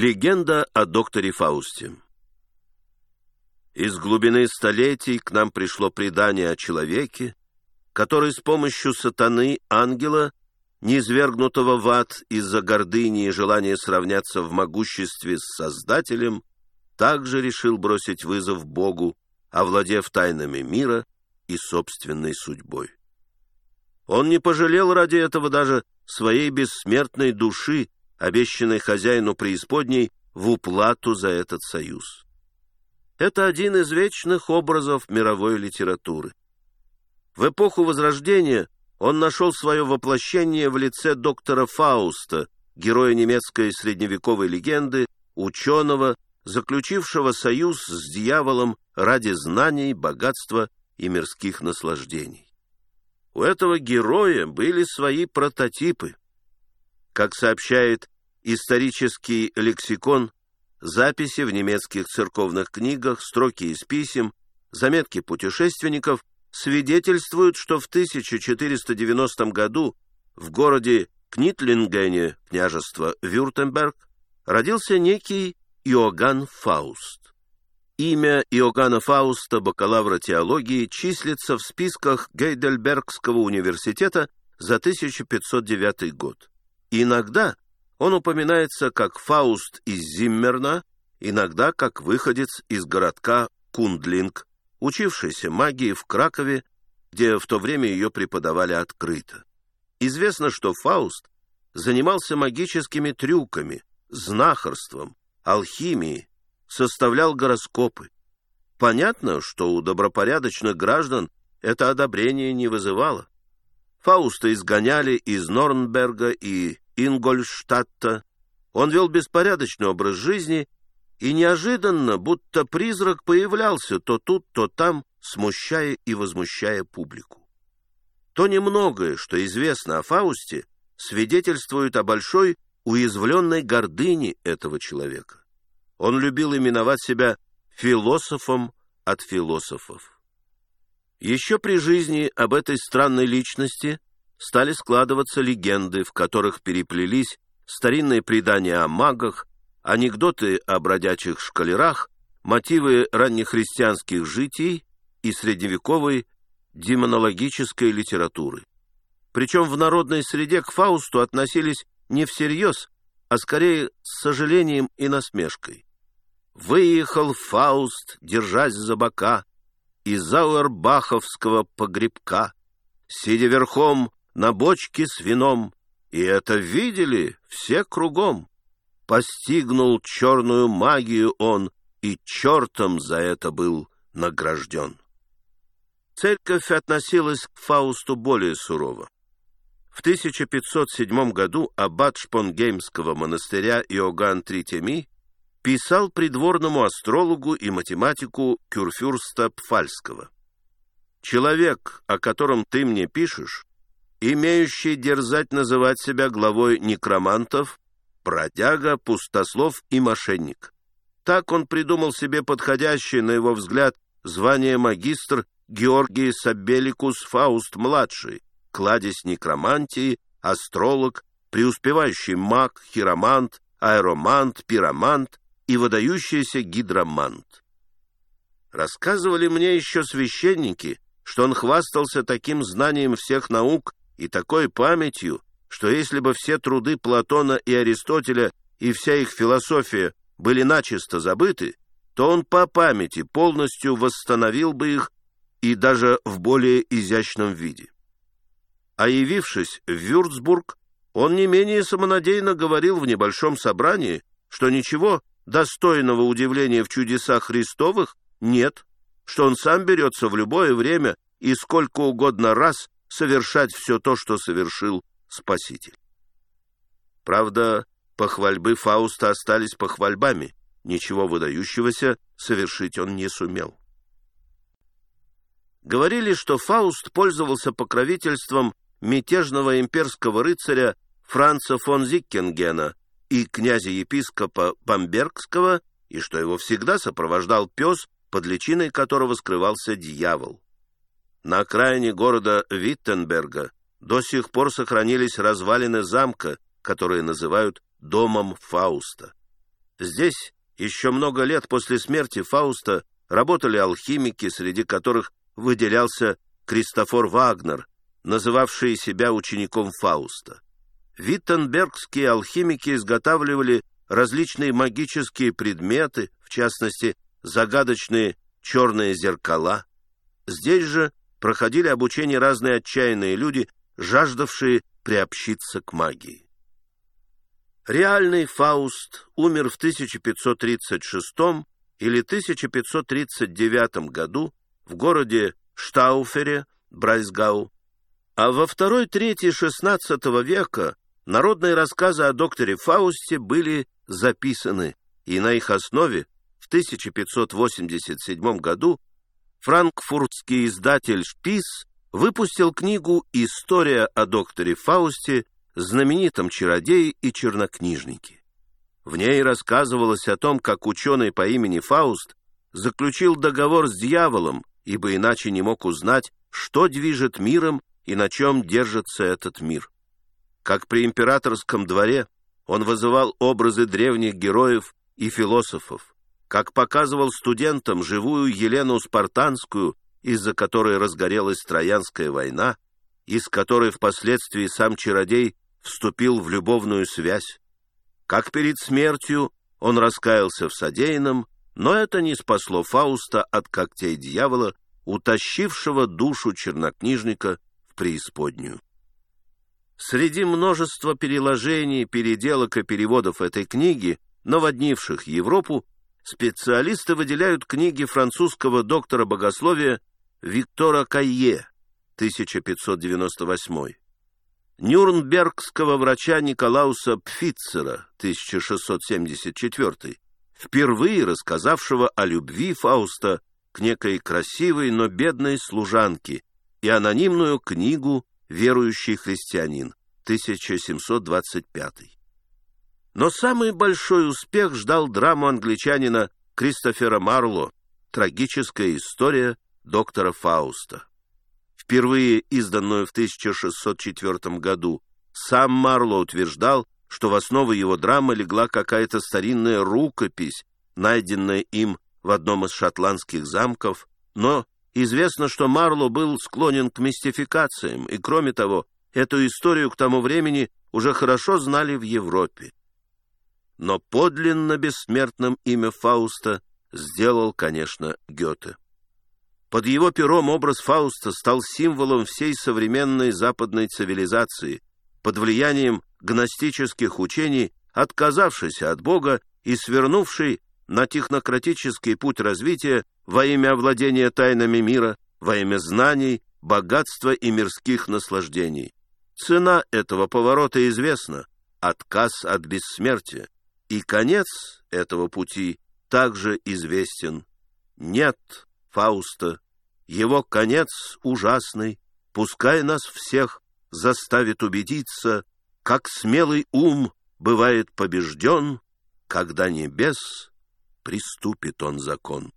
Легенда о докторе Фаусте Из глубины столетий к нам пришло предание о человеке, который с помощью сатаны, ангела, низвергнутого в ад из-за гордыни и желания сравняться в могуществе с Создателем, также решил бросить вызов Богу, овладев тайнами мира и собственной судьбой. Он не пожалел ради этого даже своей бессмертной души, обещанной хозяину преисподней в уплату за этот союз. Это один из вечных образов мировой литературы. В эпоху Возрождения он нашел свое воплощение в лице доктора Фауста, героя немецкой средневековой легенды, ученого, заключившего союз с дьяволом ради знаний, богатства и мирских наслаждений. У этого героя были свои прототипы. Как сообщает исторический лексикон, записи в немецких церковных книгах, строки из писем, заметки путешественников свидетельствуют, что в 1490 году в городе Книтлингене, княжество Вюртемберг, родился некий Иоганн Фауст. Имя Иоганна Фауста, бакалавра теологии, числится в списках Гейдельбергского университета за 1509 год. Иногда он упоминается как Фауст из Зиммерна, иногда как выходец из городка Кундлинген, учившийся магии в Кракове, где в то время ее преподавали открыто. Известно, что Фауст занимался магическими трюками, знахарством, алхимией, составлял гороскопы. Понятно, что у добропорядочных граждан это одобрение не вызывало. Фауста изгоняли из Норнберга и Ингольштадта. Он вел беспорядочный образ жизни и неожиданно, будто призрак, появлялся то тут, то там, смущая и возмущая публику. То немногое, что известно о Фаусте, свидетельствует о большой уязвленной гордыне этого человека. Он любил именовать себя философом от философов. Еще при жизни об этой странной личности стали складываться легенды, в которых переплелись старинные предания о магах, анекдоты о бродячих шкалерах, мотивы раннехристианских житий и средневековой демонологической литературы. Причем в народной среде к Фаусту относились не всерьез, а скорее с сожалением и насмешкой. Выехал Фауст, держась за бока, из Зауэрбаховского погребка, сидя верхом на бочке с вином, и это видели все кругом. Постигнул черную магию он, и чертом за это был награжден. Церковь относилась к Фаусту более сурово. В 1507 году аббат Шпонгеймского монастыря Иоганн Тритеми писал придворному астрологу и математику Кюрфюрста Пфальского. «Человек, о котором ты мне пишешь, имеющий дерзать называть себя главой некромантов, бродяга, пустослов и мошенник. Так он придумал себе подходящее, на его взгляд, звание магистр Георгий Сабеликус Фауст-младший, кладезь некромантии, астролог, преуспевающий маг, хиромант, аэромант, пиромант и выдающийся гидромант. Рассказывали мне еще священники, что он хвастался таким знанием всех наук и такой памятью, что если бы все труды Платона и Аристотеля и вся их философия были начисто забыты, то он по памяти полностью восстановил бы их и даже в более изящном виде. А явившись в Вюрцбург, он не менее самонадеянно говорил в небольшом собрании, что ничего достойного удивления в чудесах Христовых нет, что он сам берется в любое время и сколько угодно раз совершать все то, что совершил Спаситель. Правда, похвальбы Фауста остались похвальбами, ничего выдающегося совершить он не сумел. Говорили, что Фауст пользовался покровительством мятежного имперского рыцаря Франца фон Зиккенгена и князя-епископа Бамбергского, и что его всегда сопровождал пес, под личиной которого скрывался дьявол. На окраине города Виттенберга до сих пор сохранились развалины замка, которые называют «домом Фауста». Здесь еще много лет после смерти Фауста работали алхимики, среди которых выделялся Кристофор Вагнер, называвший себя учеником Фауста. Виттенбергские алхимики изготавливали различные магические предметы, в частности, загадочные черные зеркала. Здесь же проходили обучение разные отчаянные люди, жаждавшие приобщиться к магии. Реальный Фауст умер в 1536 или 1539 году в городе Штауфере, Брайсгау, а во второй трети XVI века народные рассказы о докторе Фаусте были записаны, и на их основе в 1587 году франкфуртский издатель «Шпис» выпустил книгу «История о докторе Фаусте», знаменитом чародее и чернокнижнике. В ней рассказывалось о том, как ученый по имени Фауст заключил договор с дьяволом, ибо иначе не мог узнать, что движет миром и на чем держится этот мир. Как при императорском дворе он вызывал образы древних героев и философов, как показывал студентам живую Елену Спартанскую, из-за которой разгорелась Троянская война, из которой впоследствии сам чародей вступил в любовную связь. Как перед смертью он раскаялся в содеянном, но это не спасло Фауста от когтей дьявола, утащившего душу чернокнижника в преисподнюю. Среди множества переложений, переделок и переводов этой книги, наводнивших Европу, специалисты выделяют книги французского доктора богословия Виктора Кайе, 1598, Нюрнбергского врача Николауса Пфицера, 1674, впервые рассказавшего о любви Фауста к некой красивой, но бедной служанке и анонимную книгу «Верующий христианин» 1725. Но самый большой успех ждал драму англичанина Кристофера Марло «Трагическая история доктора Фауста». Впервые изданную в 1604 году, сам Марло утверждал, что в основу его драмы легла какая-то старинная рукопись, найденная им в одном из шотландских замков, но известно, что Марло был склонен к мистификациям, и, кроме того, эту историю к тому времени уже хорошо знали в Европе. Но подлинно бессмертным имя Фауста сделал, конечно, Гёте. Под его пером образ Фауста стал символом всей современной западной цивилизации, под влиянием гностических учений, отказавшейся от Бога и свернувшей на технократический путь развития во имя овладения тайнами мира, во имя знаний, богатства и мирских наслаждений. Цена этого поворота известна — отказ от бессмертия, и конец этого пути также известен. Нет Фауста, его конец ужасный, пускай нас всех заставит убедиться, как смелый ум бывает побежден, когда небес приступит он закон.